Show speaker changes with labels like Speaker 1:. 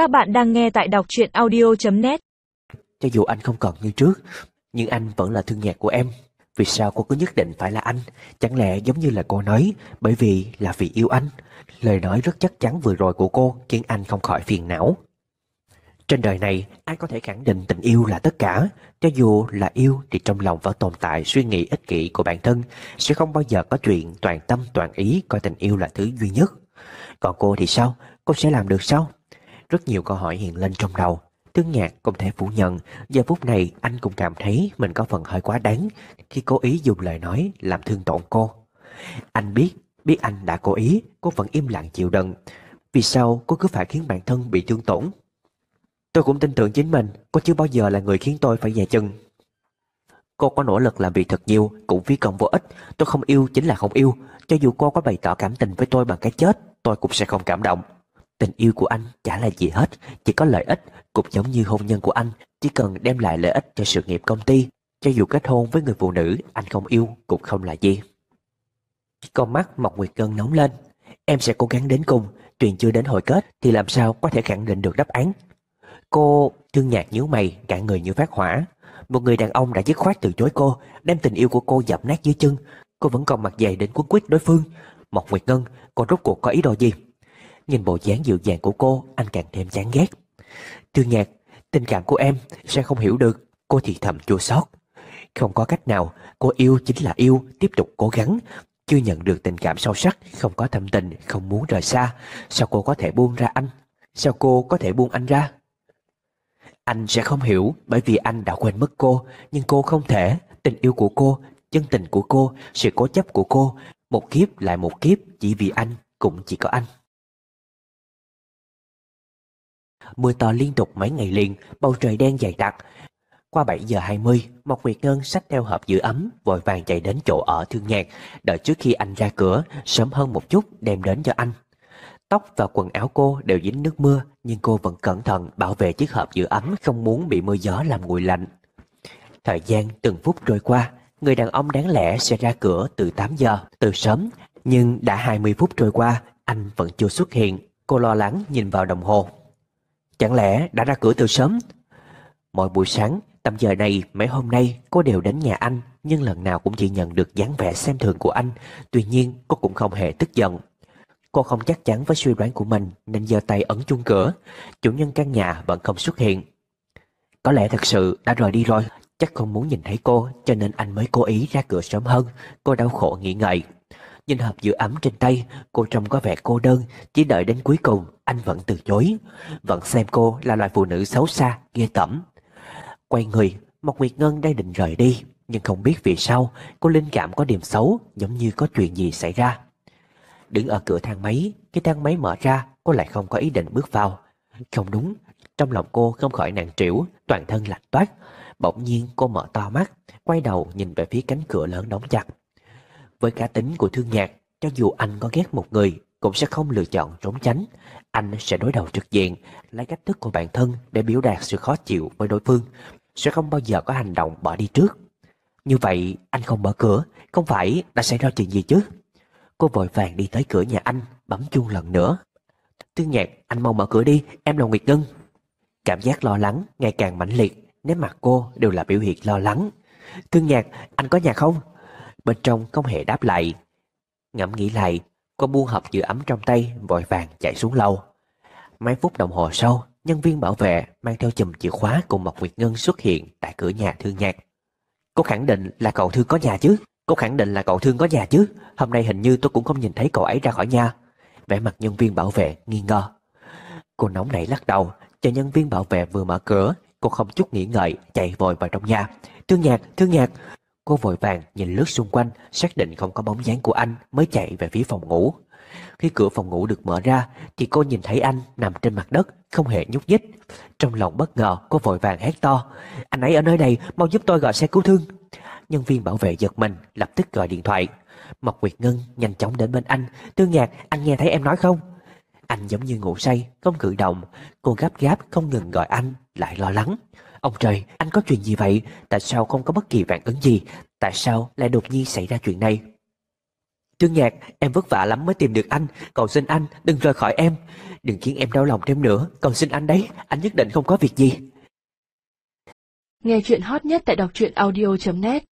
Speaker 1: Các bạn đang nghe tại đọc truyện audio.net
Speaker 2: Cho dù anh không còn như trước, Nhưng anh vẫn là thương nhạc của em. Vì sao cô cứ nhất định phải là anh? Chẳng lẽ giống như là cô nói, Bởi vì là vì yêu anh. Lời nói rất chắc chắn vừa rồi của cô Khiến anh không khỏi phiền não. Trên đời này, ai có thể khẳng định tình yêu là tất cả? Cho dù là yêu Thì trong lòng vẫn tồn tại suy nghĩ ích kỷ của bản thân, Sẽ không bao giờ có chuyện toàn tâm toàn ý Coi tình yêu là thứ duy nhất. Còn cô thì sao? Cô sẽ làm được sao? Rất nhiều câu hỏi hiện lên trong đầu. Tương nhạc không thể phủ nhận, Giờ phút này anh cũng cảm thấy Mình có phần hơi quá đáng Khi cố ý dùng lời nói làm thương tổn cô. Anh biết Biết anh đã cố ý, Cô vẫn im lặng chịu đựng. Vì sao cô cứ phải khiến bản thân bị thương tổn? Tôi cũng tin tưởng chính mình, Cô chưa bao giờ là người khiến tôi phải dè chừng. Cô có nỗ lực làm việc thật nhiều, Cũng phí công vô ích. Tôi không yêu chính là không yêu. Cho dù cô có bày tỏ cảm tình với tôi bằng cái chết, Tôi cũng sẽ không cảm động. Tình yêu của anh chả là gì hết, chỉ có lợi ích, cũng giống như hôn nhân của anh, chỉ cần đem lại lợi ích cho sự nghiệp công ty, cho dù kết hôn với người phụ nữ anh không yêu cũng không là gì. Con mắt Mộc Nguyệt ngân nóng lên, em sẽ cố gắng đến cùng, chuyện chưa đến hồi kết thì làm sao có thể khẳng định được đáp án. Cô thương nhạt nhíu mày, cả người như phát hỏa. Một người đàn ông đã dứt khoát từ chối cô, đem tình yêu của cô dập nát dưới chân. Cô vẫn còn mặt dày đến quấn quýt đối phương. Mộc Nguyệt Ngân, cô rốt cuộc có ý đồ gì? Nhìn bộ dáng dịu dàng của cô, Anh càng thêm chán ghét. Trương nhạc, Tình cảm của em sẽ không hiểu được, Cô thì thầm chua xót. Không có cách nào, Cô yêu chính là yêu, Tiếp tục cố gắng. Chưa nhận được tình cảm sâu sắc, Không có thâm tình, Không muốn rời xa. Sao cô có thể buông ra anh? Sao cô có thể buông anh ra? Anh sẽ không hiểu, Bởi vì anh đã quên mất cô. Nhưng cô không thể. Tình yêu của cô, Chân tình của cô, Sự cố chấp của cô, Một kiếp lại một kiếp, Chỉ vì anh, Cũng chỉ có anh. Mưa to liên tục mấy ngày liền, bầu trời đen dày đặc. Qua 7 giờ 20, Mộc Nguyệt Ngân xách theo hộp giữ ấm, vội vàng chạy đến chỗ ở thương nhạc, đợi trước khi anh ra cửa, sớm hơn một chút đem đến cho anh. Tóc và quần áo cô đều dính nước mưa, nhưng cô vẫn cẩn thận bảo vệ chiếc hộp giữ ấm không muốn bị mưa gió làm nguội lạnh. Thời gian từng phút trôi qua, người đàn ông đáng lẽ sẽ ra cửa từ 8 giờ, từ sớm, nhưng đã 20 phút trôi qua, anh vẫn chưa xuất hiện. Cô lo lắng nhìn vào đồng hồ. Chẳng lẽ đã ra cửa từ sớm? Mỗi buổi sáng, Tầm giờ này, mấy hôm nay, cô đều đến nhà anh, Nhưng lần nào cũng chỉ nhận được dáng vẻ xem thường của anh. Tuy nhiên, cô cũng không hề tức giận. Cô không chắc chắn với suy đoán của mình, Nên giơ tay ấn chuông cửa. Chủ nhân căn nhà vẫn không xuất hiện. Có lẽ thật sự đã rời đi rồi. Chắc không muốn nhìn thấy cô, Cho nên anh mới cố ý ra cửa sớm hơn. Cô đau khổ nghĩ ngợi. Nhìn hộp giữ ấm trên tay, Cô trông có vẻ cô đơn, Chỉ đợi đến cuối cùng, anh vẫn từ chối. Vẫn xem cô là loại phụ nữ xấu xa, Ghê tẩm Quay người, Mộc Nguyệt Ngân đang định rời đi, Nhưng không biết vì sao, Cô linh cảm có điểm xấu, Giống như có chuyện gì xảy ra. Đứng ở cửa thang máy Cái thang máy mở ra, Cô lại không có ý định bước vào. Không đúng, Trong lòng cô không khỏi nặng trĩu, Toàn thân lạnh toát. Bỗng nhiên cô mở to mắt, Quay đầu nhìn về phía cánh cửa lớn đóng chặt với cá tính của thương nhạc, cho dù anh có ghét một người, cũng sẽ không lựa chọn trốn tránh. Anh sẽ đối đầu trực diện, lấy cách thức của bản thân để biểu đạt sự khó chịu với đối phương, sẽ không bao giờ có hành động bỏ đi trước. Như vậy, anh không mở cửa, không phải đã xảy ra chuyện gì chứ? Cô vội vàng đi tới cửa nhà anh, bấm chuông lần nữa. Thương nhạc, anh mau mở cửa đi, em là Nguyệt Ngân. Cảm giác lo lắng ngày càng mãnh liệt, nét mặt cô đều là biểu hiện lo lắng. Thương nhạc, anh có nhà không? Bên trong không hề đáp lại. Ngẫm nghĩ lại Cô buông hộp giữ ấm trong tay Vội vàng chạy xuống lầu. Mấy phút đồng hồ sau Nhân viên bảo vệ mang theo chùm chìa khóa Cùng Mộc Nguyệt Ngân xuất hiện Tại cửa nhà Thương Nhạc. Cô khẳng định là cậu Thương có nhà chứ? Cô khẳng định là cậu Thương có nhà chứ? Hôm nay hình như tôi cũng không nhìn thấy cậu ấy ra khỏi nhà. Vẻ mặt nhân viên bảo vệ nghi ngờ. Cô nóng nảy lắc đầu Chờ nhân viên bảo vệ vừa mở cửa Cô không chút nghĩ ngợi chạy vội vào trong nhà. Thương Nhạc, Thương Nhạc! Cô vội vàng nhìn lướt xung quanh, Xác định không có bóng dáng của anh, Mới chạy về phía phòng ngủ. Khi cửa phòng ngủ được mở ra, Thì cô nhìn thấy anh nằm trên mặt đất, Không hề nhúc nhích. Trong lòng bất ngờ, cô vội vàng hét to, Anh ấy ở nơi này, mau giúp tôi gọi xe cứu thương. Nhân viên bảo vệ giật mình, Lập tức gọi điện thoại. Mộc Nguyệt Ngân nhanh chóng đến bên anh Tương nhạc, anh nghe thấy em nói không? Anh giống như ngủ say, không cử động. Cô gấp gáp, không ngừng gọi anh, Lại lo lắng. Ông trời, anh có chuyện gì vậy? Tại sao không có bất kỳ phản ứng gì? Tại sao lại đột nhiên xảy ra chuyện này? Tương Nhạc, em vất vả lắm mới tìm được anh, cầu xin anh đừng rời khỏi em. Đừng khiến em đau lòng thêm nữa, cầu xin anh đấy, anh nhất định không có việc gì.
Speaker 1: Nghe chuyện hot nhất tại đọc truyện audio.net